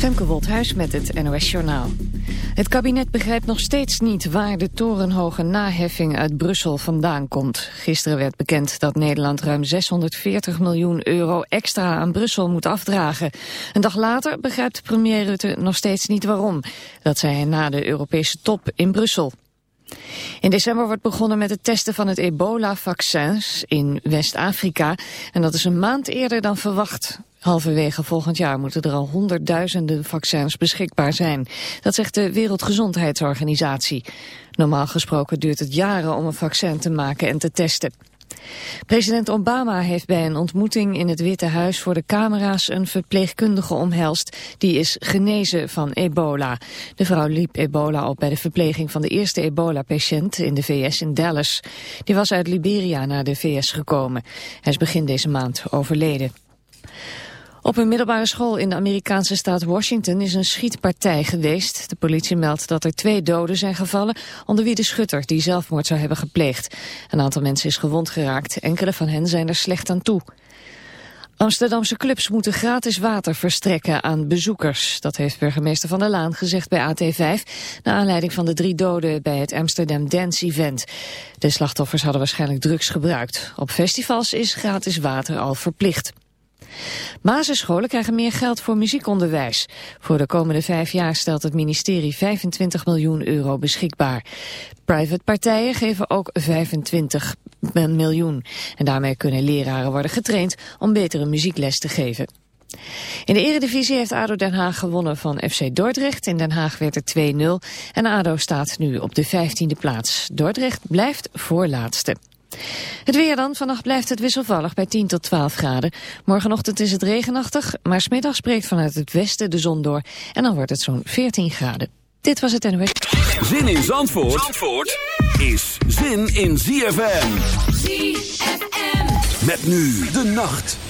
Femke Woldhuis met het NOS Journaal. Het kabinet begrijpt nog steeds niet waar de torenhoge naheffing uit Brussel vandaan komt. Gisteren werd bekend dat Nederland ruim 640 miljoen euro extra aan Brussel moet afdragen. Een dag later begrijpt premier Rutte nog steeds niet waarom. Dat zei hij na de Europese top in Brussel. In december wordt begonnen met het testen van het ebola-vaccins in West-Afrika. En dat is een maand eerder dan verwacht. Halverwege volgend jaar moeten er al honderdduizenden vaccins beschikbaar zijn. Dat zegt de Wereldgezondheidsorganisatie. Normaal gesproken duurt het jaren om een vaccin te maken en te testen. President Obama heeft bij een ontmoeting in het Witte Huis voor de camera's een verpleegkundige omhelst. Die is genezen van ebola. De vrouw liep ebola op bij de verpleging van de eerste ebola-patiënt in de VS in Dallas. Die was uit Liberia naar de VS gekomen. Hij is begin deze maand overleden. Op een middelbare school in de Amerikaanse staat Washington is een schietpartij geweest. De politie meldt dat er twee doden zijn gevallen, onder wie de schutter die zelfmoord zou hebben gepleegd. Een aantal mensen is gewond geraakt, enkele van hen zijn er slecht aan toe. Amsterdamse clubs moeten gratis water verstrekken aan bezoekers. Dat heeft burgemeester Van der Laan gezegd bij AT5... naar aanleiding van de drie doden bij het Amsterdam Dance Event. De slachtoffers hadden waarschijnlijk drugs gebruikt. Op festivals is gratis water al verplicht. Basisscholen krijgen meer geld voor muziekonderwijs. Voor de komende vijf jaar stelt het ministerie 25 miljoen euro beschikbaar. Private partijen geven ook 25 miljoen. En daarmee kunnen leraren worden getraind om betere muziekles te geven. In de eredivisie heeft ADO Den Haag gewonnen van FC Dordrecht. In Den Haag werd het 2-0 en ADO staat nu op de 15e plaats. Dordrecht blijft voorlaatste. Het weer dan. Vannacht blijft het wisselvallig bij 10 tot 12 graden. Morgenochtend is het regenachtig, maar smiddag spreekt vanuit het westen de zon door. En dan wordt het zo'n 14 graden. Dit was het NOS. Zin in Zandvoort, Zandvoort is zin in ZFM. ZFM. Met nu de nacht.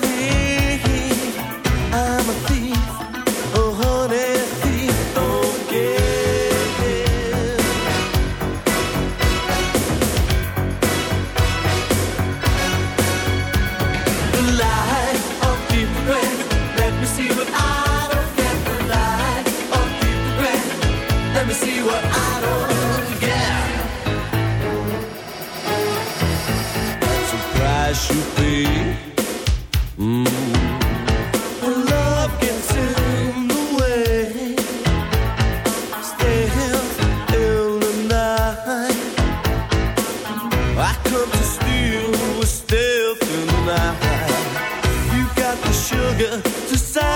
sugar to sound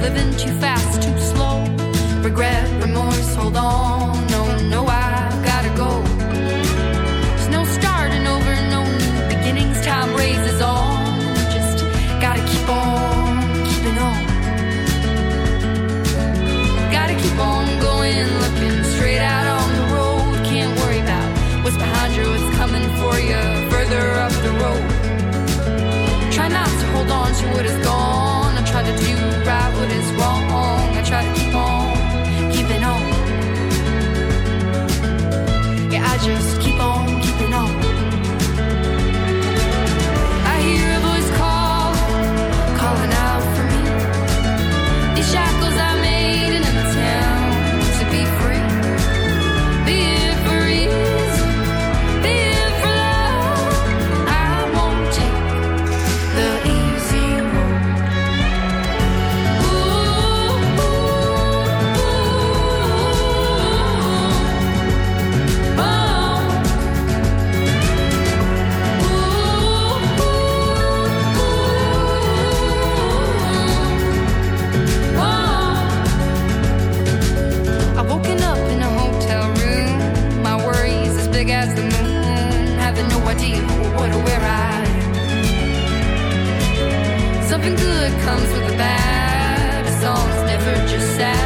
living too fast, too slow. Regret, remorse, hold on. comes with the bad. It's almost never just sad.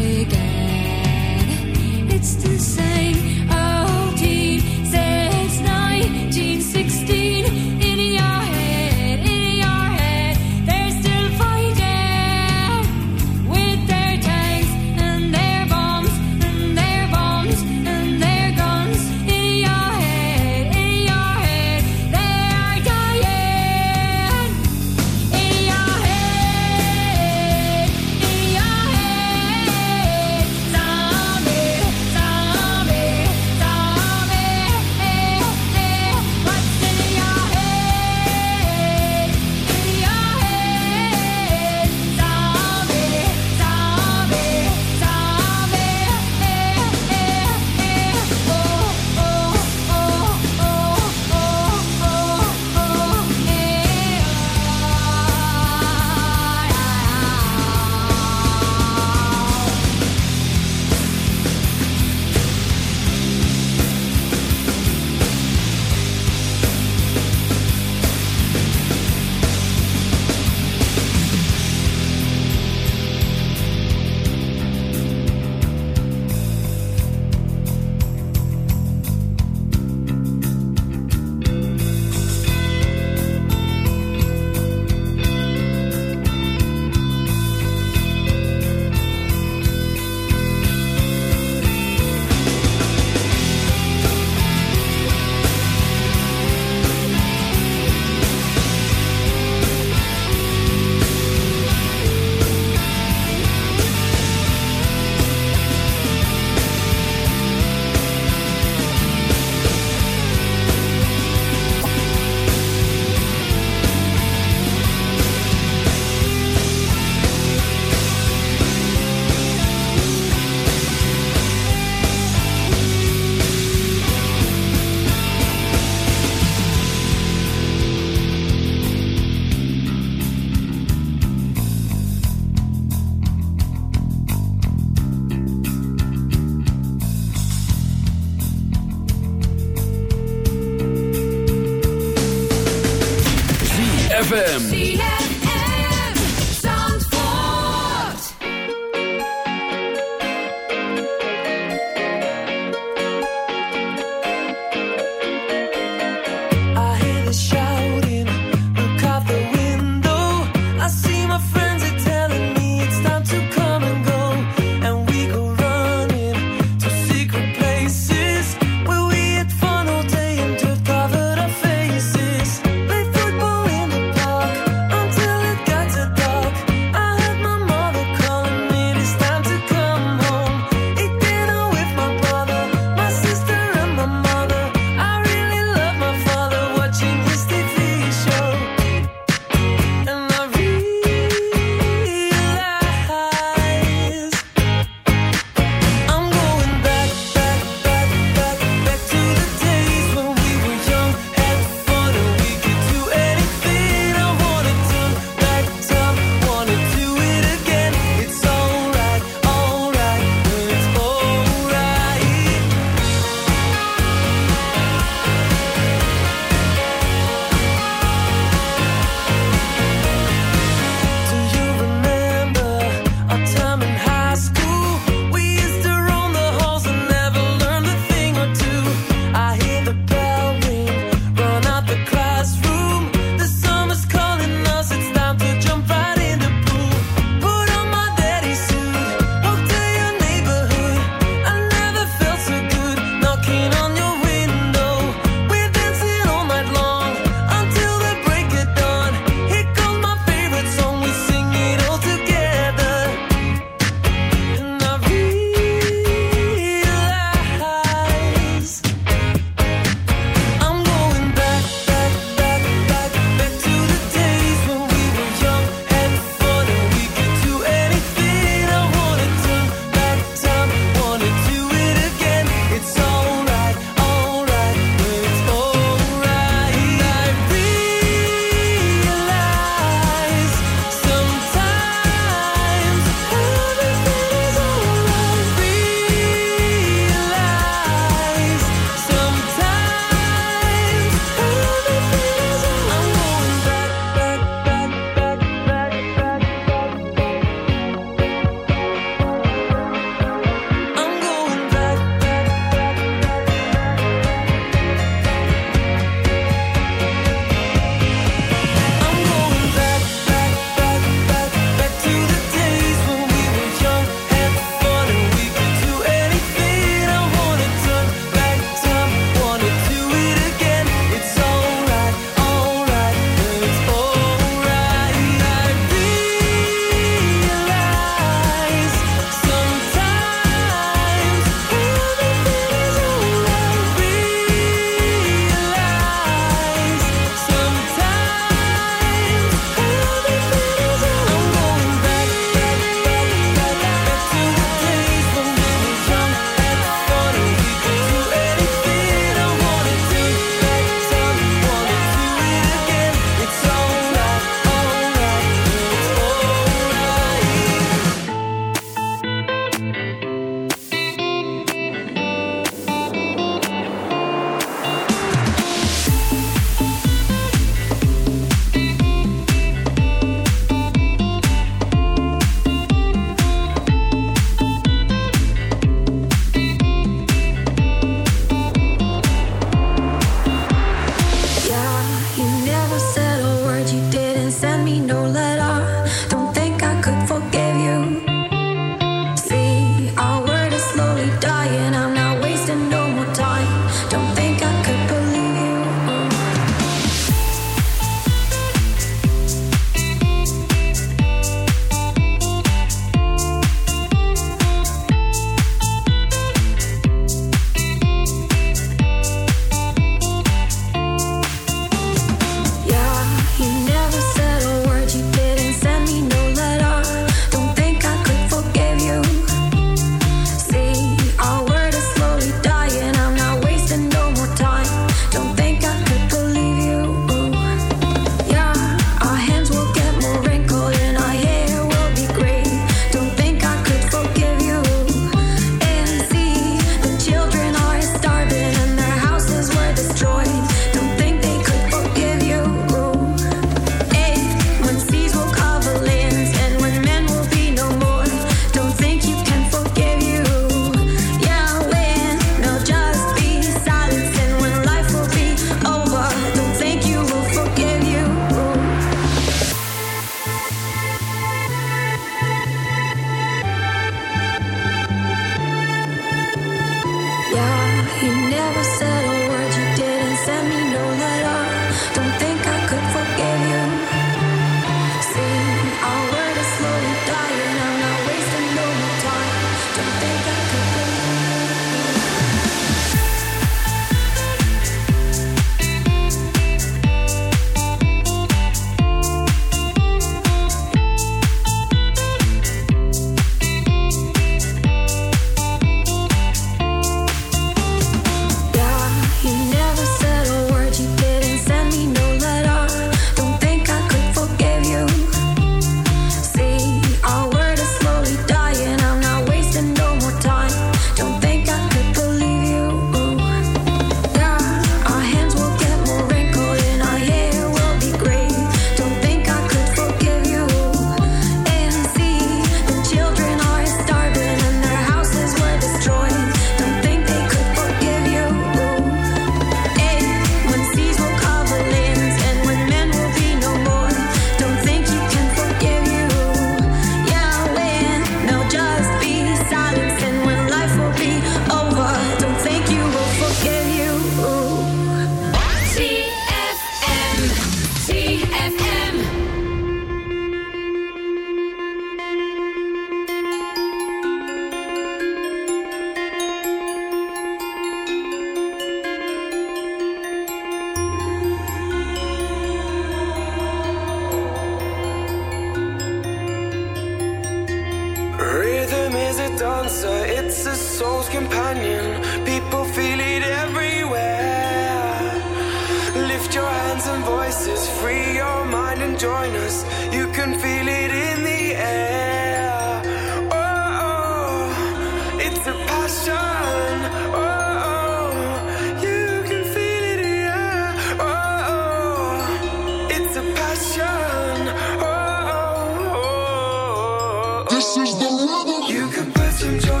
This is the rhythm. You can put some joy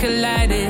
Collided.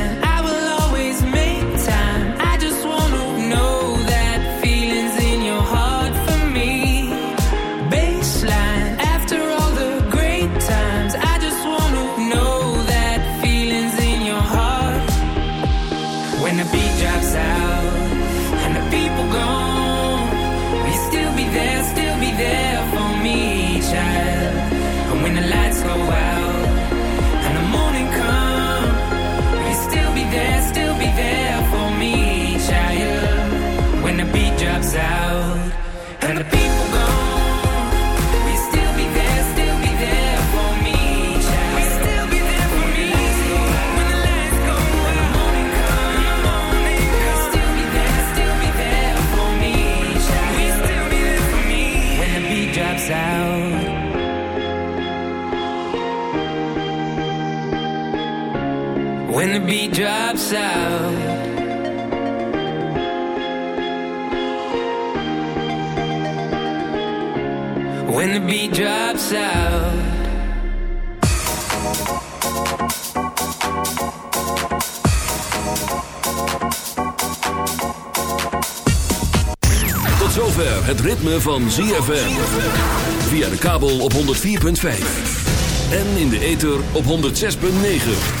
drops out. When the drops out. Tot zover het ritme van ZFM. Via de kabel op 104.5. En in de ether op 106.9.